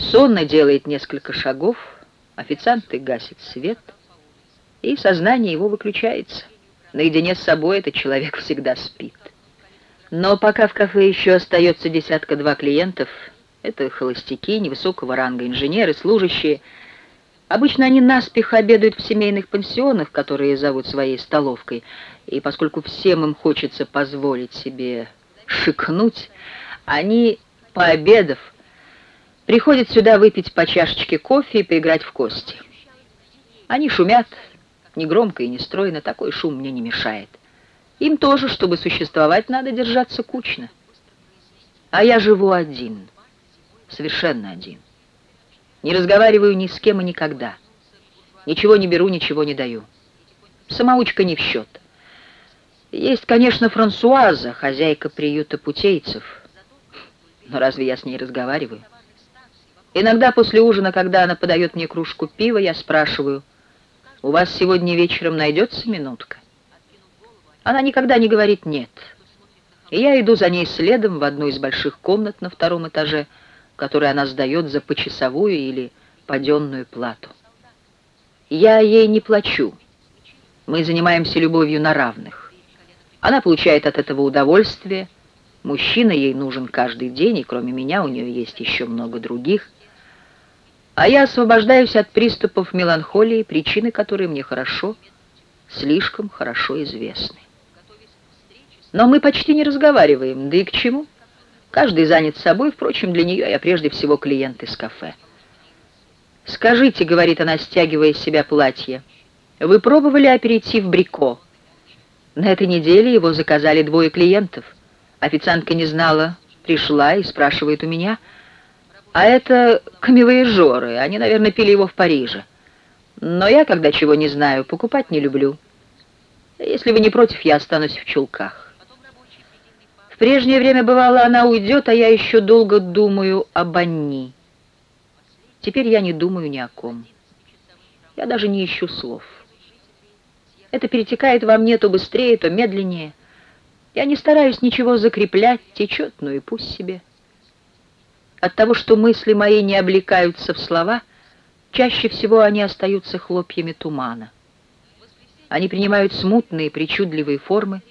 Сонно делает несколько шагов, официанты гасит свет, и сознание его выключается. Наедине с собой этот человек всегда спит. Но пока в кафе еще остается десятка-два клиентов, это холостяки, невысокого ранга инженеры, служащие, Обычно они наспех обедают в семейных пансионах, которые зовут своей столовкой, и поскольку всем им хочется позволить себе шикнуть, они, пообедав, приходят сюда выпить по чашечке кофе и поиграть в кости. Они шумят, негромко и нестройно, такой шум мне не мешает. Им тоже, чтобы существовать, надо держаться кучно. А я живу один, совершенно один. Не разговариваю ни с кем и никогда. Ничего не беру, ничего не даю. Самоучка не в счет. Есть, конечно, Франсуаза, хозяйка приюта путейцев. Но разве я с ней разговариваю? Иногда после ужина, когда она подает мне кружку пива, я спрашиваю, «У вас сегодня вечером найдется минутка?» Она никогда не говорит «нет». И я иду за ней следом в одну из больших комнат на втором этаже, который она сдает за почасовую или паденную плату. Я ей не плачу. Мы занимаемся любовью на равных. Она получает от этого удовольствие. Мужчина ей нужен каждый день, и кроме меня у нее есть еще много других. А я освобождаюсь от приступов меланхолии, причины которой мне хорошо, слишком хорошо известны. Но мы почти не разговариваем, да и к чему? Каждый занят собой, впрочем, для нее я прежде всего клиент из кафе. «Скажите», — говорит она, стягивая из себя платье, — «вы пробовали аперитив Брико?» На этой неделе его заказали двое клиентов. Официантка не знала, пришла и спрашивает у меня. А это камевояжеры, они, наверное, пили его в Париже. Но я, когда чего не знаю, покупать не люблю. Если вы не против, я останусь в чулках прежнее время бывало, она уйдет, а я еще долго думаю об Анни. Теперь я не думаю ни о ком. Я даже не ищу слов. Это перетекает во мне то быстрее, то медленнее. Я не стараюсь ничего закреплять, течет, ну и пусть себе. От того, что мысли мои не облекаются в слова, чаще всего они остаются хлопьями тумана. Они принимают смутные, причудливые формы,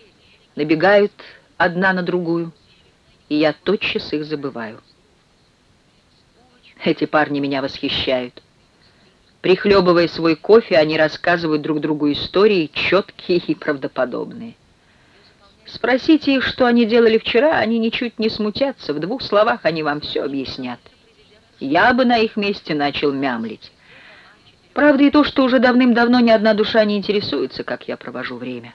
набегают, одна на другую, и я тотчас их забываю. Эти парни меня восхищают. Прихлебывая свой кофе, они рассказывают друг другу истории, четкие и правдоподобные. Спросите их, что они делали вчера, они ничуть не смутятся, в двух словах они вам все объяснят. Я бы на их месте начал мямлить. Правда и то, что уже давным-давно ни одна душа не интересуется, как я провожу время.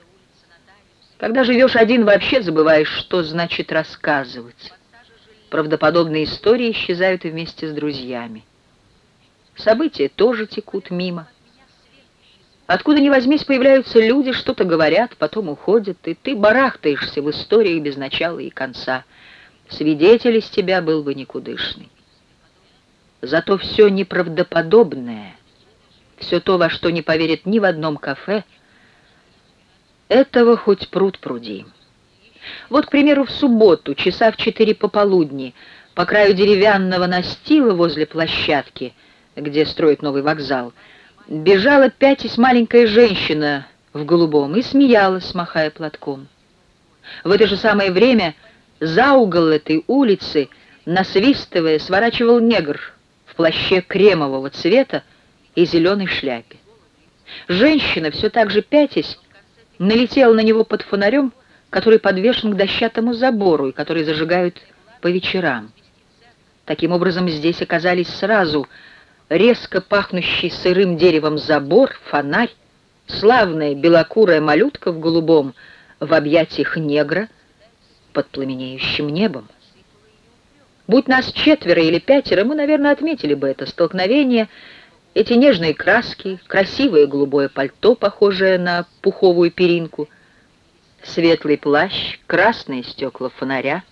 Когда живешь один, вообще забываешь, что значит рассказывать. Правдоподобные истории исчезают вместе с друзьями. События тоже текут мимо. Откуда ни возьмись, появляются люди, что-то говорят, потом уходят, и ты барахтаешься в историях без начала и конца. Свидетель из тебя был бы никудышный. Зато все неправдоподобное, все то, во что не поверит ни в одном кафе, этого хоть пруд пруди. Вот, к примеру, в субботу, часа в четыре пополудни, по краю деревянного настила возле площадки, где строят новый вокзал, бежала пятись маленькая женщина в голубом и смеялась, махая платком. В это же самое время за угол этой улицы, насвистывая, сворачивал негр в плаще кремового цвета и зеленой шляпе. Женщина, все так же пятясь, налетел на него под фонарем, который подвешен к дощатому забору и который зажигают по вечерам. Таким образом, здесь оказались сразу резко пахнущий сырым деревом забор, фонарь, славная белокурая малютка в голубом, в объятиях негра под пламенеющим небом. Будь нас четверо или пятеро, мы, наверное, отметили бы это столкновение эти нежные краски, красивое голубое пальто, похожее на пуховую перинку, светлый плащ, красные стекла фонаря,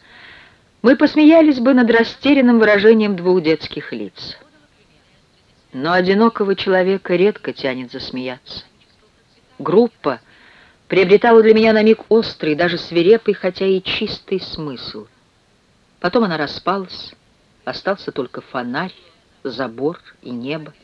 мы посмеялись бы над растерянным выражением двух детских лиц. Но одинокого человека редко тянет засмеяться. Группа приобретала для меня на миг острый, даже свирепый, хотя и чистый смысл. Потом она распалась, остался только фонарь, забор и небо.